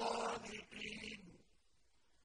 الصادقين.